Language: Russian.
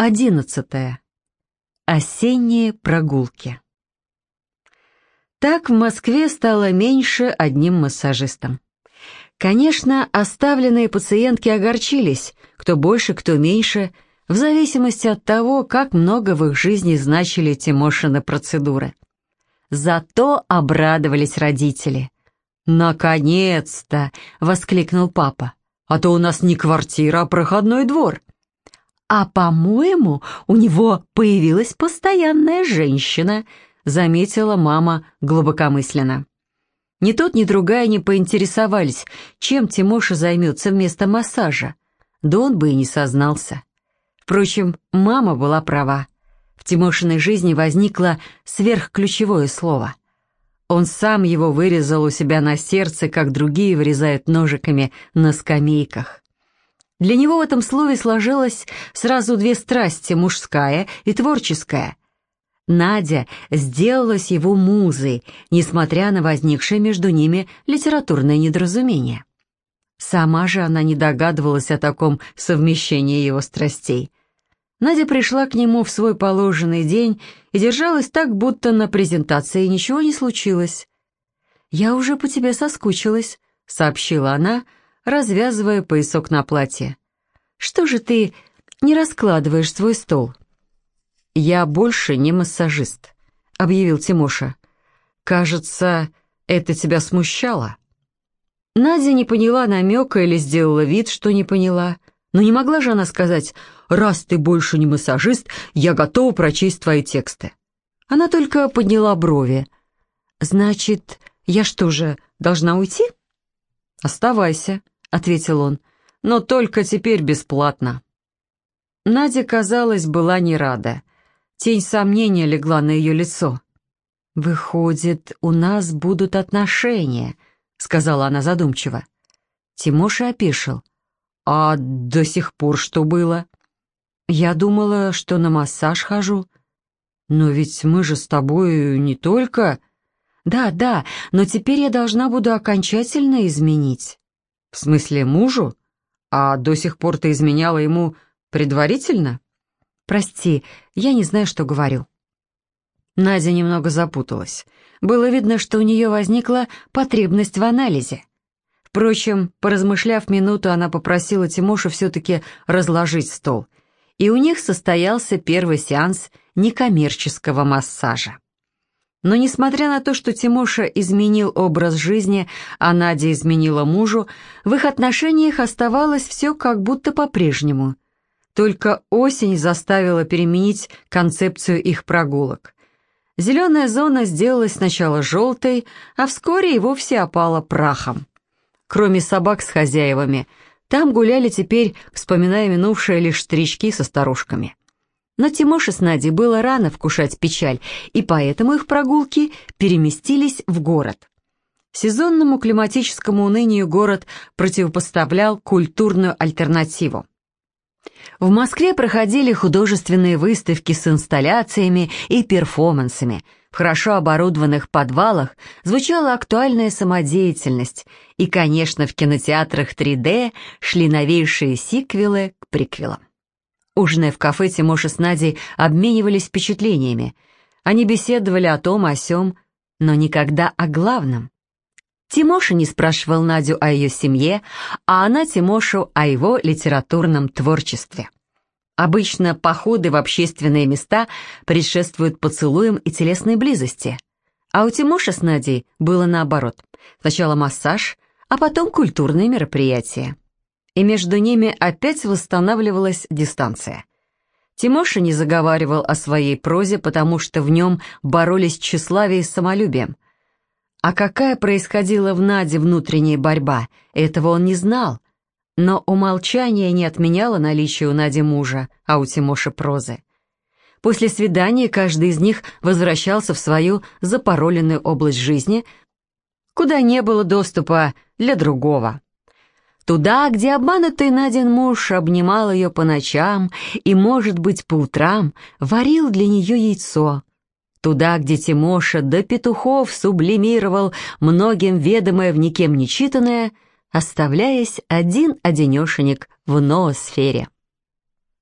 Одиннадцатое. Осенние прогулки. Так в Москве стало меньше одним массажистом. Конечно, оставленные пациентки огорчились, кто больше, кто меньше, в зависимости от того, как много в их жизни значили Тимошины процедуры. Зато обрадовались родители. «Наконец-то!» — воскликнул папа. «А то у нас не квартира, а проходной двор». «А, по-моему, у него появилась постоянная женщина», — заметила мама глубокомысленно. Ни тот, ни другая не поинтересовались, чем Тимоша займется вместо массажа. Да он бы и не сознался. Впрочем, мама была права. В Тимошиной жизни возникло сверхключевое слово. Он сам его вырезал у себя на сердце, как другие вырезают ножиками на скамейках. Для него в этом слове сложилось сразу две страсти, мужская и творческая. Надя сделалась его музой, несмотря на возникшее между ними литературное недоразумение. Сама же она не догадывалась о таком совмещении его страстей. Надя пришла к нему в свой положенный день и держалась так, будто на презентации ничего не случилось. «Я уже по тебе соскучилась», — сообщила она, — развязывая поясок на платье. «Что же ты не раскладываешь свой стол?» «Я больше не массажист», — объявил Тимоша. «Кажется, это тебя смущало?» Надя не поняла намека или сделала вид, что не поняла. Но не могла же она сказать, «Раз ты больше не массажист, я готова прочесть твои тексты». Она только подняла брови. «Значит, я что же, должна уйти?» «Оставайся», — ответил он, — «но только теперь бесплатно». Надя, казалось, была не рада. Тень сомнения легла на ее лицо. «Выходит, у нас будут отношения», — сказала она задумчиво. Тимоша опешил. «А до сих пор что было?» «Я думала, что на массаж хожу». «Но ведь мы же с тобой не только...» «Да, да, но теперь я должна буду окончательно изменить». «В смысле мужу? А до сих пор ты изменяла ему предварительно?» «Прости, я не знаю, что говорю». Надя немного запуталась. Было видно, что у нее возникла потребность в анализе. Впрочем, поразмышляв минуту, она попросила Тимошу все-таки разложить стол. И у них состоялся первый сеанс некоммерческого массажа. Но несмотря на то, что Тимоша изменил образ жизни, а Надя изменила мужу, в их отношениях оставалось все как будто по-прежнему. Только осень заставила переменить концепцию их прогулок. Зеленая зона сделалась сначала желтой, а вскоре и вовсе опала прахом. Кроме собак с хозяевами, там гуляли теперь, вспоминая минувшие лишь старички со старушками. Но Тимоше с Надей было рано вкушать печаль, и поэтому их прогулки переместились в город. Сезонному климатическому унынию город противопоставлял культурную альтернативу. В Москве проходили художественные выставки с инсталляциями и перформансами. В хорошо оборудованных подвалах звучала актуальная самодеятельность, и, конечно, в кинотеатрах 3D шли новейшие сиквелы к приквелам. Ужиная в кафе, Тимоша с Надей обменивались впечатлениями. Они беседовали о том, о сём, но никогда о главном. Тимоша не спрашивал Надю о ее семье, а она Тимошу о его литературном творчестве. Обычно походы в общественные места предшествуют поцелуям и телесной близости. А у Тимоша с Надей было наоборот. Сначала массаж, а потом культурные мероприятия и между ними опять восстанавливалась дистанция. Тимоша не заговаривал о своей прозе, потому что в нем боролись тщеславие с самолюбием. А какая происходила в Наде внутренняя борьба, этого он не знал. Но умолчание не отменяло наличие у Нади мужа, а у Тимоши прозы. После свидания каждый из них возвращался в свою запароленную область жизни, куда не было доступа для другого. Туда, где обманутый Надин муж обнимал ее по ночам и, может быть, по утрам варил для нее яйцо. Туда, где Тимоша до петухов сублимировал многим ведомое в никем не читанное, оставляясь один-одинешенек в ноосфере.